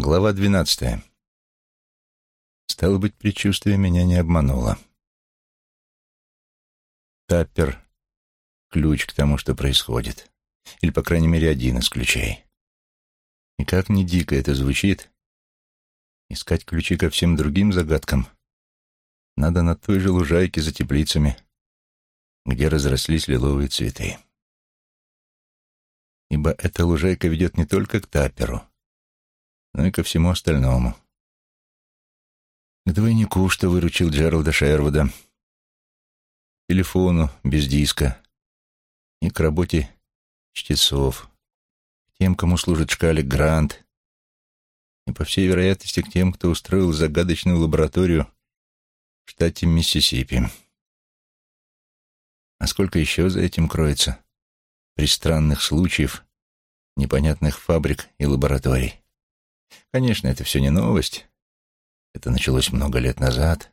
Глава двенадцатая. Стало быть, предчувствие меня не обмануло. Таппер — ключ к тому, что происходит. Или, по крайней мере, один из ключей. И как ни дико это звучит, искать ключи ко всем другим загадкам надо на той же лужайке за теплицами, где разрослись лиловые цветы. Ибо эта лужайка ведет не только к Тапперу, но и ко всему остальному. К двойнику, что выручил Джералда Шервуда, телефону без диска и к работе чтецов, к тем, кому служит шкалик Грант, и, по всей вероятности, к тем, кто устроил загадочную лабораторию в штате Миссисипи. А сколько еще за этим кроется пристранных случаев, непонятных фабрик и лабораторий? Конечно, это все не новость. Это началось много лет назад.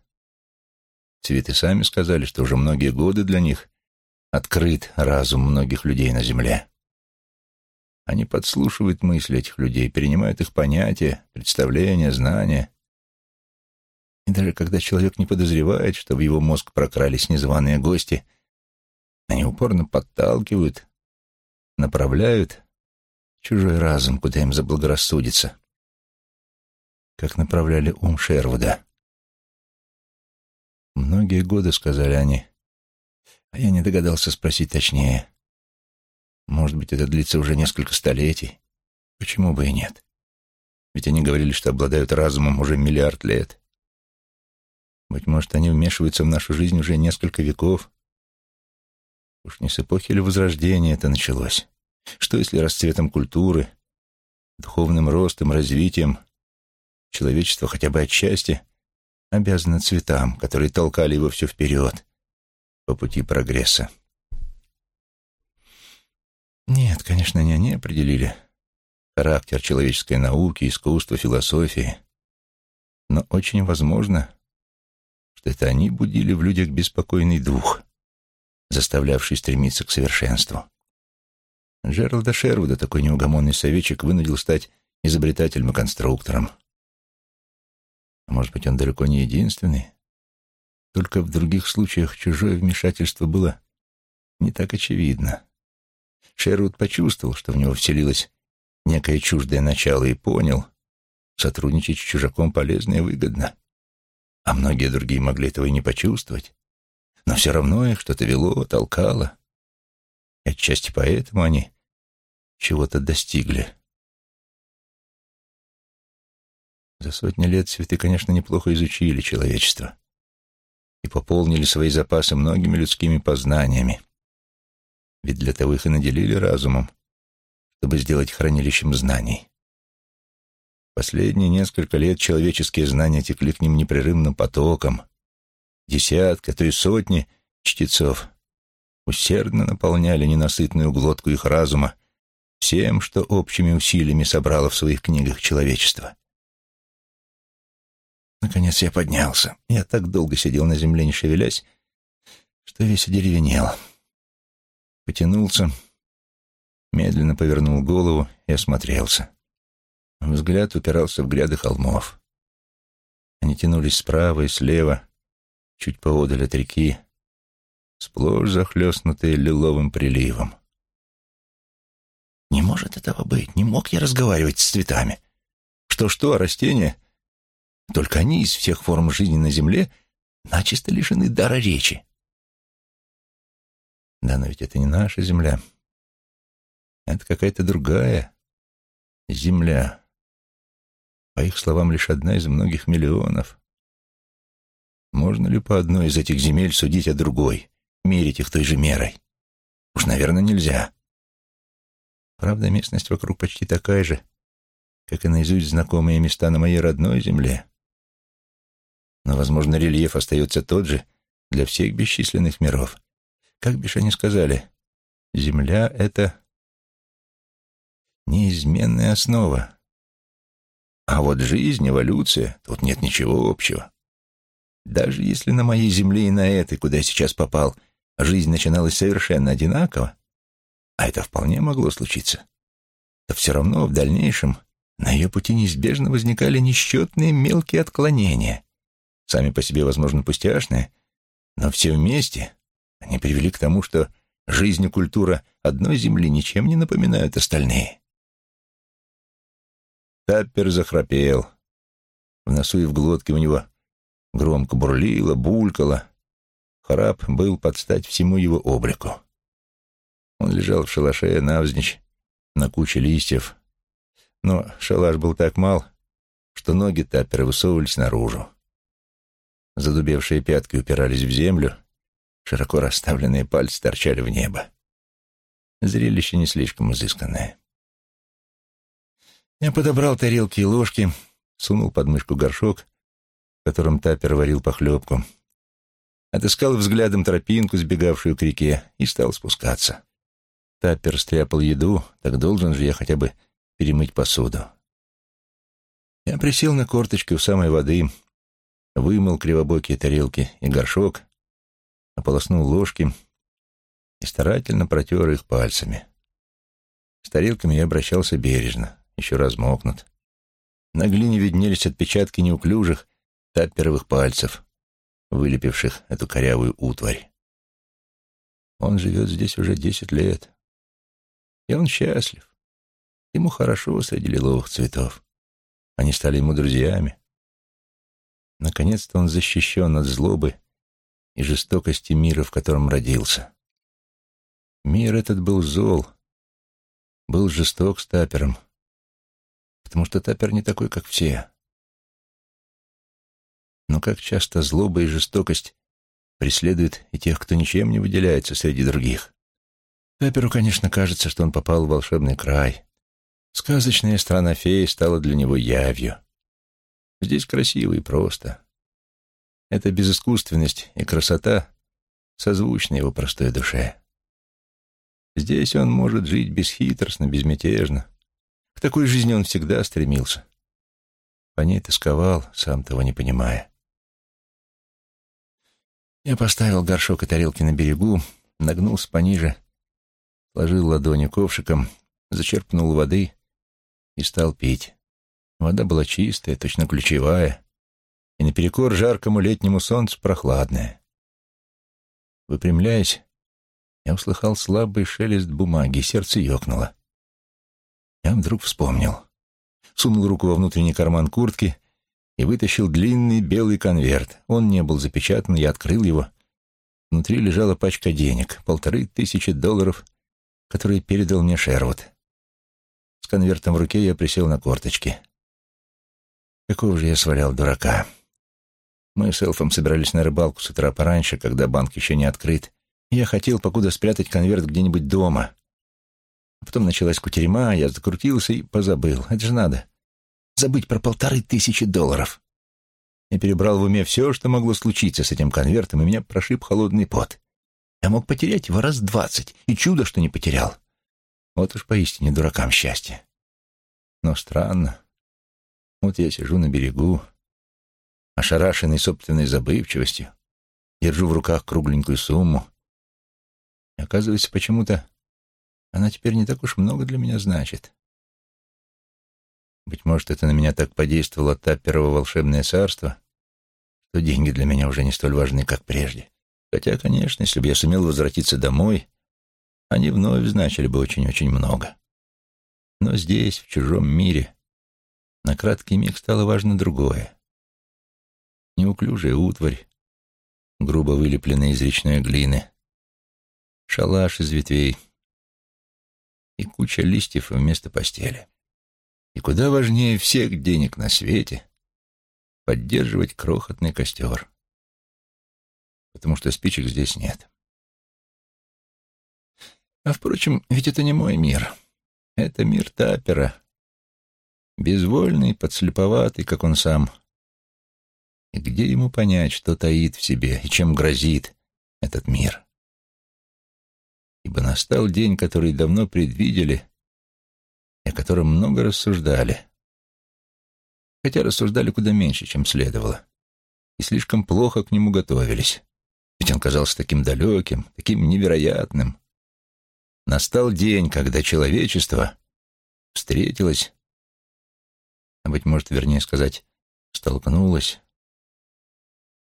Цветы сами сказали, что уже многие годы для них открыт разум многих людей на Земле. Они подслушивают мысли этих людей, перенимают их понятия, представления, знания. И даже когда человек не подозревает, что в его мозг прокрались незваные гости, они упорно подталкивают, направляют чужой разум, куда им заблагорассудится как направляли ум Шервуда. Многие годы, сказали они, а я не догадался спросить точнее. Может быть, это длится уже несколько столетий? Почему бы и нет? Ведь они говорили, что обладают разумом уже миллиард лет. Быть может, они вмешиваются в нашу жизнь уже несколько веков. Уж не с эпохи ли Возрождения это началось? Что если расцветом культуры, духовным ростом, развитием человечество хотя бы отчасти обязано цветам, которые толкали его все вперед по пути прогресса. Нет, конечно, не они определили характер человеческой науки, искусства, философии, но очень возможно, что это они будили в людях беспокойный дух, заставлявший стремиться к совершенству. Джералда Шервуда такой неугомонный советчик вынудил стать изобретателем и конструктором. Может быть, он далеко не единственный? Только в других случаях чужое вмешательство было не так очевидно. Шервуд почувствовал, что в него вселилось некое чуждое начало и понял, сотрудничать с чужаком полезно и выгодно. А многие другие могли этого и не почувствовать. Но все равно их что-то вело, толкало. И отчасти поэтому они чего-то достигли. За сотни лет цветы, конечно, неплохо изучили человечество и пополнили свои запасы многими людскими познаниями. Ведь для того их и наделили разумом, чтобы сделать хранилищем знаний. Последние несколько лет человеческие знания текли к ним непрерывным потоком. Десятка, то и сотни чтецов усердно наполняли ненасытную глотку их разума всем, что общими усилиями собрало в своих книгах человечество. Наконец я поднялся. Я так долго сидел на земле, не шевелясь, что весь одеревенел. Потянулся, медленно повернул голову и осмотрелся. Взгляд упирался в гряды холмов. Они тянулись справа и слева, чуть поодаль от реки, сплошь захлестнутые лиловым приливом. Не может этого быть, не мог я разговаривать с цветами. Что-что, а растения только они из всех форм жизни на Земле начисто лишены дара речи. Да, но ведь это не наша Земля. Это какая-то другая Земля. По их словам, лишь одна из многих миллионов. Можно ли по одной из этих земель судить о другой, мерить их той же мерой? Уж, наверное, нельзя. Правда, местность вокруг почти такая же, как и наизусть знакомые места на моей родной земле. Но, возможно, рельеф остается тот же для всех бесчисленных миров. Как бишь они сказали, Земля — это неизменная основа. А вот жизнь, эволюция, тут нет ничего общего. Даже если на моей Земле и на этой, куда я сейчас попал, жизнь начиналась совершенно одинаково, а это вполне могло случиться, то все равно в дальнейшем на ее пути неизбежно возникали несчетные мелкие отклонения, сами по себе, возможно, пустяшные, но все вместе они привели к тому, что жизнь и культура одной земли ничем не напоминают остальные. Таппер захрапел. В носу и в глотке у него громко бурлило, булькало. Храп был под стать всему его облику. Он лежал в шалаше навзничь на куче листьев, но шалаш был так мал, что ноги Таппера высовывались наружу. Задубевшие пятки упирались в землю, широко расставленные пальцы торчали в небо. Зрелище не слишком изысканное. Я подобрал тарелки и ложки, сунул под мышку горшок, в котором Таппер варил похлебку, отыскал взглядом тропинку, сбегавшую к реке, и стал спускаться. Таппер стряпал еду, так должен же я хотя бы перемыть посуду. Я присел на корточки у самой воды, вымыл кривобокие тарелки и горшок, ополоснул ложки и старательно протер их пальцами. С тарелками я обращался бережно, еще размокнут. На глине виднелись отпечатки неуклюжих тапперовых пальцев, вылепивших эту корявую утварь. Он живет здесь уже десять лет. И он счастлив. Ему хорошо среди лиловых цветов. Они стали ему друзьями. Наконец-то он защищен от злобы и жестокости мира, в котором родился. Мир этот был зол, был жесток с Тапером, потому что Тапер не такой, как все. Но как часто злоба и жестокость преследуют и тех, кто ничем не выделяется среди других. Таперу, конечно, кажется, что он попал в волшебный край. Сказочная страна феи стала для него явью. Здесь красиво и просто. Эта безыскусственность и красота созвучны его простой душе. Здесь он может жить бесхитростно, безмятежно. К такой жизни он всегда стремился. По ней тосковал, сам того не понимая. Я поставил горшок и тарелки на берегу, нагнулся пониже, сложил ладони ковшиком, зачерпнул воды и стал пить. Вода была чистая, точно ключевая, и наперекор жаркому летнему солнцу прохладная. Выпрямляясь, я услыхал слабый шелест бумаги, сердце ёкнуло. Я вдруг вспомнил. Сунул руку во внутренний карман куртки и вытащил длинный белый конверт. Он не был запечатан, я открыл его. Внутри лежала пачка денег, полторы тысячи долларов, которые передал мне Шервуд. С конвертом в руке я присел на корточки. Какого же я свалял дурака. Мы с Элфом собирались на рыбалку с утра пораньше, когда банк еще не открыт. Я хотел покуда спрятать конверт где-нибудь дома. Потом началась кутерьма, я закрутился и позабыл. Это же надо. Забыть про полторы тысячи долларов. Я перебрал в уме все, что могло случиться с этим конвертом, и меня прошиб холодный пот. Я мог потерять его раз двадцать, и чудо, что не потерял. Вот уж поистине дуракам счастье. Но странно. Вот я сижу на берегу, ошарашенный собственной забывчивостью, держу в руках кругленькую сумму. И оказывается, почему-то она теперь не так уж много для меня значит. Быть может, это на меня так подействовало та первого волшебное царство, что деньги для меня уже не столь важны, как прежде. Хотя, конечно, если бы я сумел возвратиться домой, они вновь значили бы очень-очень много. Но здесь, в чужом мире, на краткий миг стало важно другое. Неуклюжая утварь, грубо вылепленная из речной глины, шалаш из ветвей и куча листьев вместо постели. И куда важнее всех денег на свете поддерживать крохотный костер, потому что спичек здесь нет. А, впрочем, ведь это не мой мир. Это мир Тапера, безвольный, подслеповатый, как он сам. И где ему понять, что таит в себе и чем грозит этот мир? Ибо настал день, который давно предвидели и о котором много рассуждали. Хотя рассуждали куда меньше, чем следовало, и слишком плохо к нему готовились. Ведь он казался таким далеким, таким невероятным. Настал день, когда человечество встретилось быть может, вернее сказать, столкнулась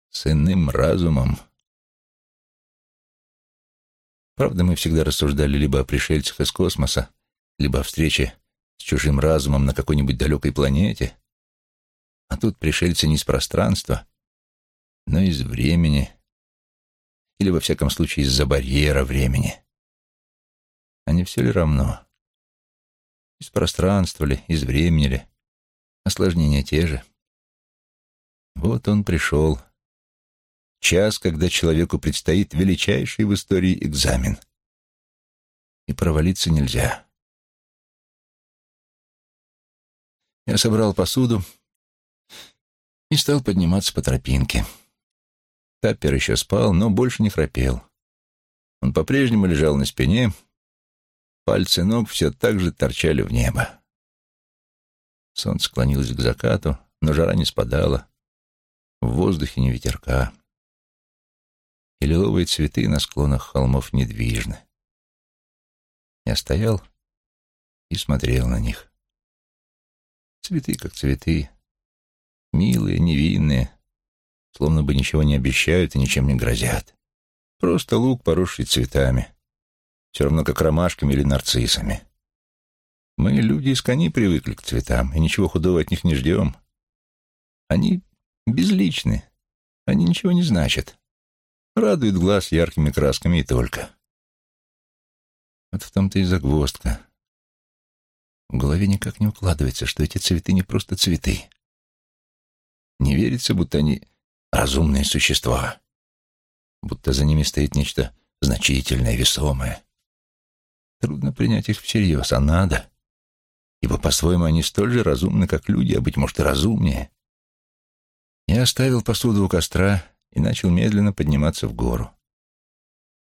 с иным разумом. Правда, мы всегда рассуждали либо о пришельцах из космоса, либо о встрече с чужим разумом на какой-нибудь далекой планете. А тут пришельцы не из пространства, но из времени. Или, во всяком случае, из-за барьера времени. А не все ли равно? Из пространства ли, из времени ли? Осложнения те же. Вот он пришел. Час, когда человеку предстоит величайший в истории экзамен. И провалиться нельзя. Я собрал посуду и стал подниматься по тропинке. Таппер еще спал, но больше не храпел. Он по-прежнему лежал на спине, пальцы ног все так же торчали в небо. Солнце склонилось к закату, но жара не спадала. В воздухе не ветерка. И лиловые цветы на склонах холмов недвижны. Я стоял и смотрел на них. Цветы как цветы, милые, невинные, словно бы ничего не обещают и ничем не грозят. Просто лук, поросший цветами, все равно как ромашками или нарциссами. Мы, люди из кони, привыкли к цветам, и ничего худого от них не ждем. Они безличны, они ничего не значат. Радуют глаз яркими красками и только. Вот в том-то и загвоздка. В голове никак не укладывается, что эти цветы не просто цветы. Не верится, будто они разумные существа, будто за ними стоит нечто значительное, весомое. Трудно принять их всерьез, а надо, ибо по-своему они столь же разумны, как люди, а, быть может, и разумнее. Я оставил посуду у костра и начал медленно подниматься в гору.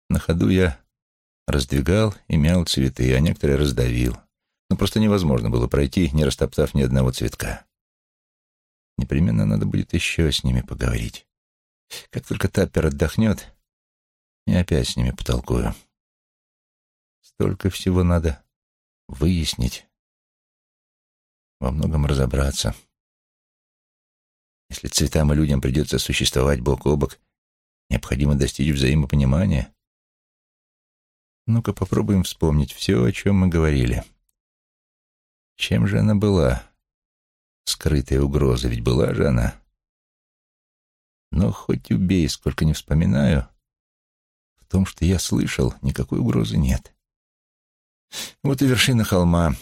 На ходу я раздвигал и мял цветы, а некоторые раздавил. Но просто невозможно было пройти, не растоптав ни одного цветка. Непременно надо будет еще с ними поговорить. Как только Таппер отдохнет, я опять с ними потолкую. Столько всего надо выяснить, во многом разобраться. Если цветам и людям придется существовать бок о бок, необходимо достичь взаимопонимания. Ну-ка попробуем вспомнить все, о чем мы говорили. Чем же она была? Скрытая угроза, ведь была же она. Но хоть убей, сколько не вспоминаю, в том, что я слышал, никакой угрозы нет. Вот и вершина холма.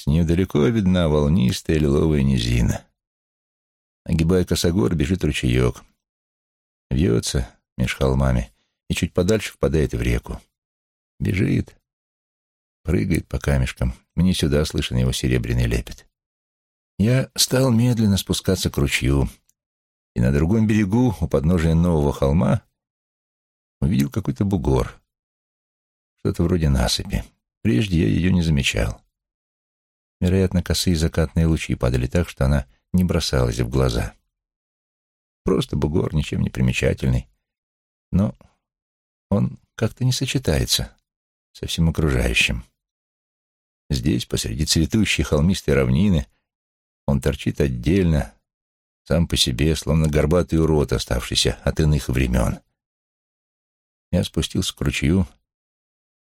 С нее далеко видна волнистая лиловая низина. Огибая косогор, бежит ручеек. Вьется меж холмами и чуть подальше впадает в реку. Бежит, прыгает по камешкам. Мне сюда слышен его серебряный лепет. Я стал медленно спускаться к ручью, и на другом берегу, у подножия нового холма, увидел какой-то бугор. Что-то вроде насыпи. Прежде я ее не замечал. Вероятно, косые закатные лучи падали так, что она не бросалась в глаза. Просто бугор, ничем не примечательный. Но он как-то не сочетается со всем окружающим. Здесь, посреди цветущей холмистой равнины, он торчит отдельно, сам по себе, словно горбатый урод, оставшийся от иных времен. Я спустился к ручью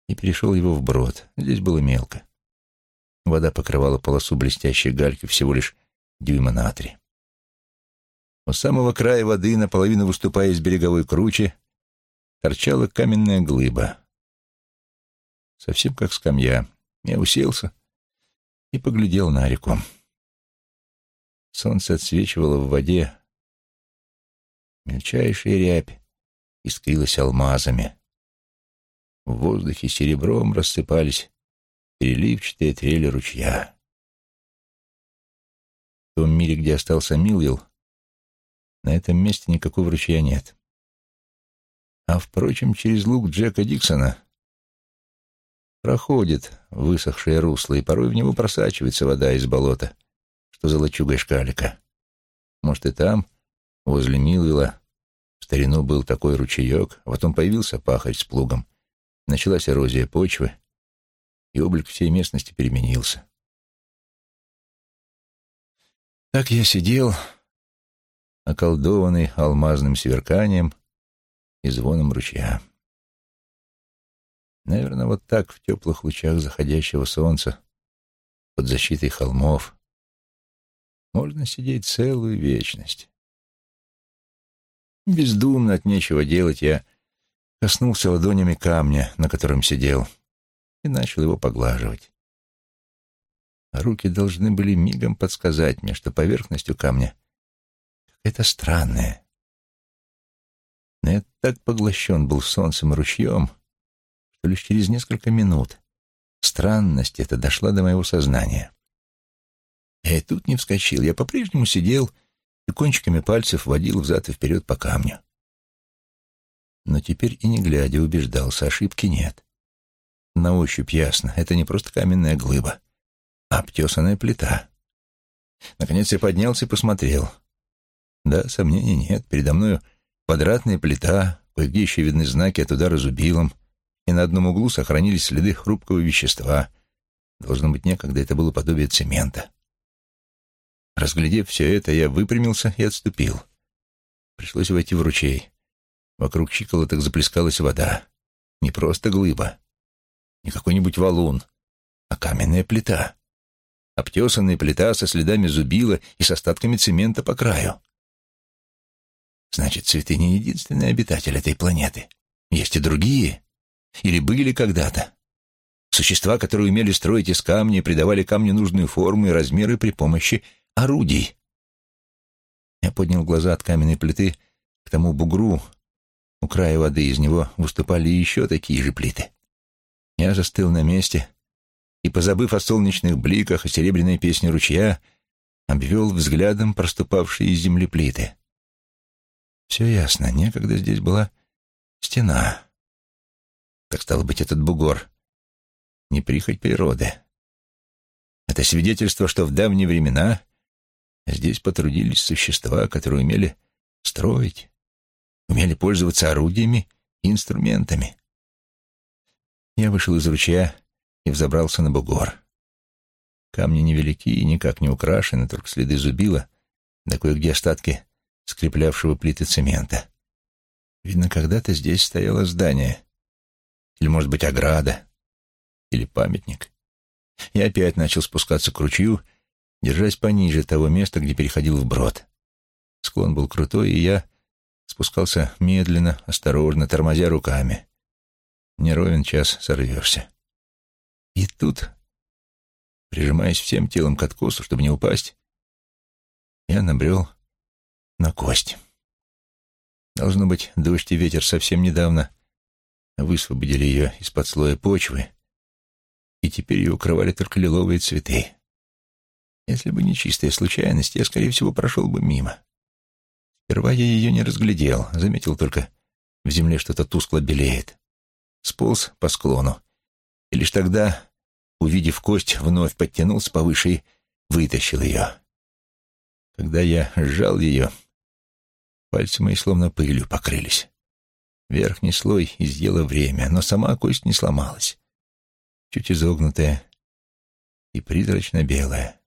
и перешел его вброд. Здесь было мелко. Вода покрывала полосу блестящей гальки всего лишь дюйма на три. У самого края воды, наполовину выступая из береговой кручи, торчала каменная глыба. Совсем как скамья. Я уселся и поглядел на реку. Солнце отсвечивало в воде. Мельчайшая рябь искрилась алмазами. В воздухе серебром рассыпались переливчатые трели ручья. В том мире, где остался Милвилл, на этом месте никакого ручья нет. А, впрочем, через луг Джека Диксона проходит высохшее русло, и порой в него просачивается вода из болота, что за лачугой шкалика. Может, и там, возле Милвилла, в старину был такой ручеек, а потом появился пахарь с плугом. Началась эрозия почвы, и облик всей местности переменился. Так я сидел, околдованный алмазным сверканием и звоном ручья. Наверное, вот так в теплых лучах заходящего солнца под защитой холмов можно сидеть целую вечность. Бездумно от нечего делать я коснулся ладонями камня, на котором сидел, и начал его поглаживать. Руки должны были мигом подсказать мне, что поверхность у камня какая-то странная. Но я так поглощен был солнцем и ручьем, что лишь через несколько минут странность эта дошла до моего сознания. Я и тут не вскочил, я по-прежнему сидел и кончиками пальцев водил взад и вперед по камню. Но теперь и не глядя убеждался, ошибки нет. На ощупь ясно, это не просто каменная глыба, а обтесанная плита. Наконец я поднялся и посмотрел. Да, сомнений нет, передо мною квадратная плита, кое-где еще видны знаки от удара зубилом, и на одном углу сохранились следы хрупкого вещества. Должно быть, некогда это было подобие цемента. Разглядев все это, я выпрямился и отступил. Пришлось войти в ручей. Вокруг щиколоток заплескалась вода. Не просто глыба, не какой-нибудь валун, а каменная плита. Обтесанная плита со следами зубила и с остатками цемента по краю. Значит, цветы не единственный обитатель этой планеты. Есть и другие. Или были когда-то. Существа, которые умели строить из камня придавали камню нужную форму и размеры при помощи орудий. Я поднял глаза от каменной плиты к тому бугру. У края воды из него выступали еще такие же плиты. Я застыл на месте и, позабыв о солнечных бликах и серебряной песне ручья, обвел взглядом проступавшие из земли плиты. Все ясно, некогда здесь была стена. Так стало быть, этот бугор — не прихоть природы. Это свидетельство, что в давние времена Здесь потрудились существа, которые умели строить, умели пользоваться орудиями и инструментами. Я вышел из ручья и взобрался на бугор. Камни невелики и никак не украшены, только следы зубила, да кое-где остатки скреплявшего плиты цемента. Видно, когда-то здесь стояло здание. Или, может быть, ограда. Или памятник. Я опять начал спускаться к ручью держась пониже того места, где переходил вброд. Склон был крутой, и я спускался медленно, осторожно, тормозя руками. Не ровен час сорвешься. И тут, прижимаясь всем телом к откосу, чтобы не упасть, я набрел на кость. Должно быть, дождь и ветер совсем недавно высвободили ее из-под слоя почвы, и теперь ее укрывали только лиловые цветы. Если бы не чистая случайность, я, скорее всего, прошел бы мимо. Сперва я ее не разглядел, заметил только, в земле что-то тускло белеет. Сполз по склону, и лишь тогда, увидев кость, вновь подтянулся повыше и вытащил ее. Когда я сжал ее, пальцы мои словно пылью покрылись. Верхний слой изъело время, но сама кость не сломалась. Чуть изогнутая и призрачно белая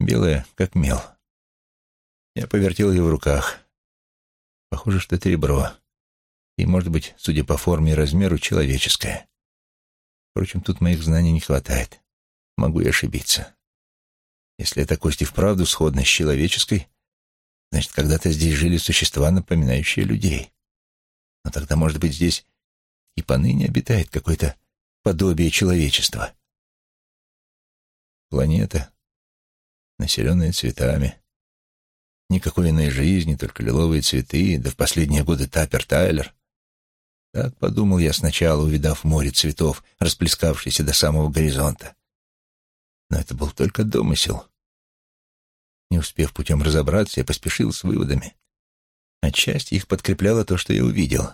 белая, как мел. Я повертел ее в руках. Похоже, что это ребро. И, может быть, судя по форме и размеру, человеческое. Впрочем, тут моих знаний не хватает. Могу и ошибиться. Если эта кость и вправду сходна с человеческой, значит, когда-то здесь жили существа, напоминающие людей. Но тогда, может быть, здесь и поныне обитает какое-то подобие человечества. Планета, населенная цветами. Никакой иной жизни, только лиловые цветы, да в последние годы Таппер Тайлер. Так подумал я сначала, увидав море цветов, расплескавшееся до самого горизонта. Но это был только домысел. Не успев путем разобраться, я поспешил с выводами. Отчасти их подкрепляло то, что я увидел.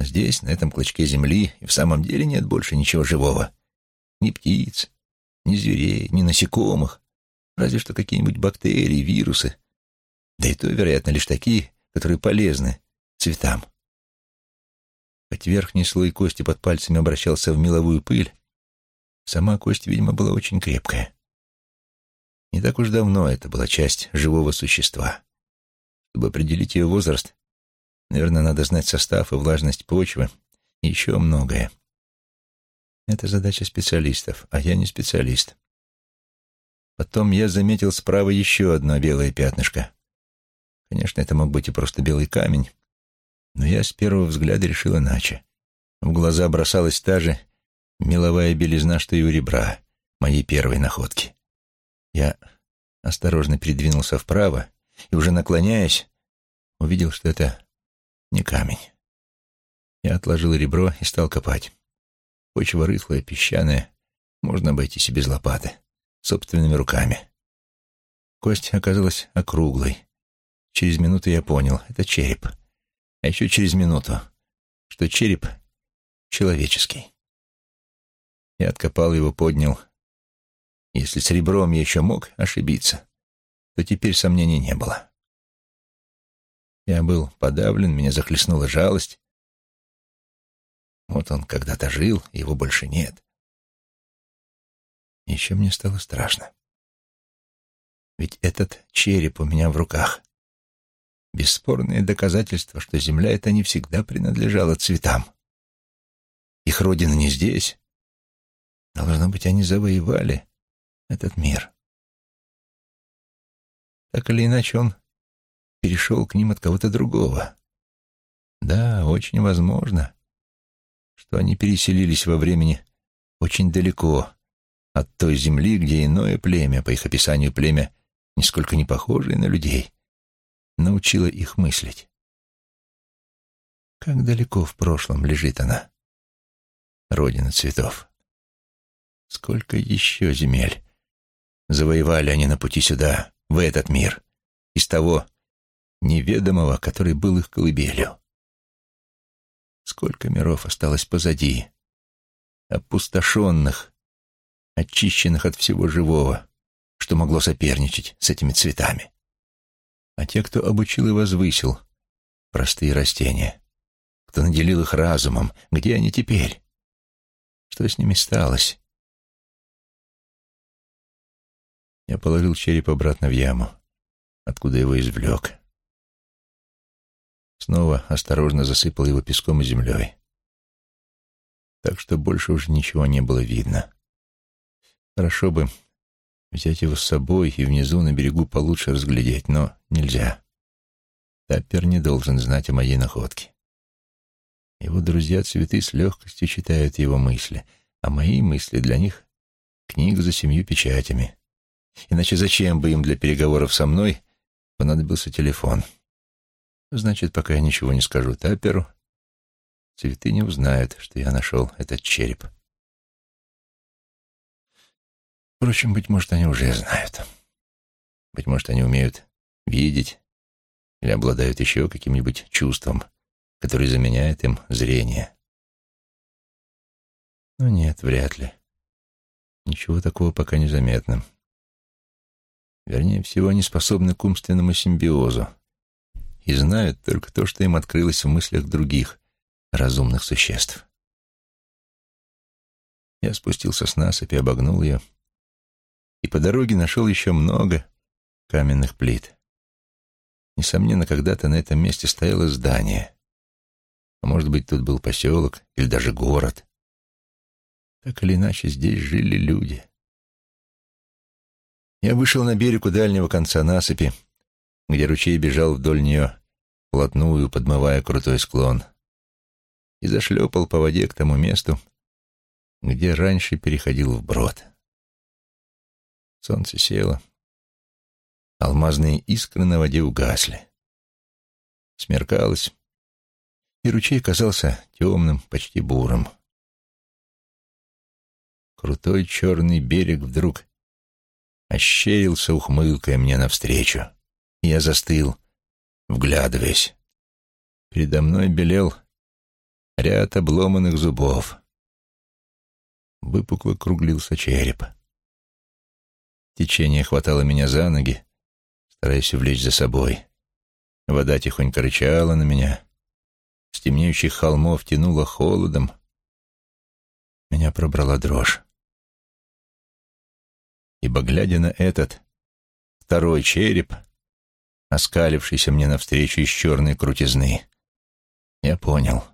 Здесь, на этом клочке земли, и в самом деле нет больше ничего живого. Ни птиц, ни зверей, ни насекомых, Разве что какие-нибудь бактерии, вирусы. Да и то, вероятно, лишь такие, которые полезны цветам. Хоть верхний слой кости под пальцами обращался в меловую пыль, сама кость, видимо, была очень крепкая. Не так уж давно это была часть живого существа. Чтобы определить ее возраст, наверное, надо знать состав и влажность почвы и еще многое. Это задача специалистов, а я не специалист. Потом я заметил справа еще одно белое пятнышко. Конечно, это мог быть и просто белый камень, но я с первого взгляда решил иначе. В глаза бросалась та же меловая белизна, что и у ребра, моей первой находки. Я осторожно передвинулся вправо и, уже наклоняясь, увидел, что это не камень. Я отложил ребро и стал копать. Почва рыхлая, песчаная, можно обойтись и без лопаты, собственными руками. Кость оказалась округлой. Через минуту я понял — это череп. А еще через минуту, что череп человеческий. Я откопал его, поднял. Если с ребром я еще мог ошибиться, то теперь сомнений не было. Я был подавлен, меня захлестнула жалость. Вот он когда-то жил, его больше нет. Еще мне стало страшно. Ведь этот череп у меня в руках. Бесспорное доказательство, что земля эта не всегда принадлежала цветам. Их родина не здесь. Должно быть, они завоевали этот мир. Так или иначе, он перешел к ним от кого-то другого. Да, очень возможно, что они переселились во времени очень далеко от той земли, где иное племя, по их описанию племя, нисколько не похожее на людей, научило их мыслить. Как далеко в прошлом лежит она, родина цветов. Сколько еще земель завоевали они на пути сюда, в этот мир, из того неведомого, который был их колыбелью. Сколько миров осталось позади, опустошенных, очищенных от всего живого, что могло соперничать с этими цветами. А те, кто обучил и возвысил простые растения, кто наделил их разумом, где они теперь? Что с ними сталось? Я положил череп обратно в яму, откуда его извлек. Снова осторожно засыпал его песком и землей. Так что больше уже ничего не было видно. Хорошо бы взять его с собой и внизу на берегу получше разглядеть, но нельзя. Таппер не должен знать о моей находке. Его друзья-цветы с легкостью читают его мысли, а мои мысли для них — книга за семью печатями. Иначе зачем бы им для переговоров со мной понадобился телефон? Значит, пока я ничего не скажу Тапперу, цветы не узнают, что я нашел этот череп. Впрочем, быть может, они уже знают. Быть может, они умеют видеть или обладают еще каким-нибудь чувством, которое заменяет им зрение. Но нет, вряд ли. Ничего такого пока не заметно. Вернее всего, они способны к умственному симбиозу и знают только то, что им открылось в мыслях других разумных существ. Я спустился с насыпи, обогнул ее, и по дороге нашел еще много каменных плит. Несомненно, когда-то на этом месте стояло здание. А может быть, тут был поселок или даже город. Так или иначе, здесь жили люди. Я вышел на берег у дальнего конца насыпи, где ручей бежал вдоль нее, плотную, подмывая крутой склон, и зашлепал по воде к тому месту, где раньше переходил вброд. Солнце село. Алмазные искры на воде угасли. Смеркалось, и ручей казался темным, почти бурым. Крутой черный берег вдруг ощерился ухмылкой мне навстречу. Я застыл, вглядываясь. Передо мной белел ряд обломанных зубов. Выпукло круглился череп. Течение хватало меня за ноги, стараясь увлечь за собой. Вода тихонько рычала на меня. С темнеющих холмов тянуло холодом. Меня пробрала дрожь ибо, глядя на этот второй череп, оскалившийся мне навстречу из черной крутизны. Я понял.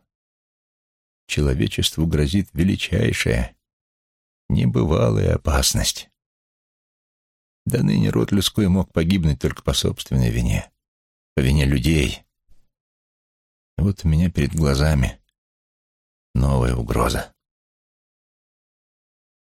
Человечеству грозит величайшая, небывалая опасность. До ныне род людской мог погибнуть только по собственной вине, по вине людей. И вот у меня перед глазами новая угроза.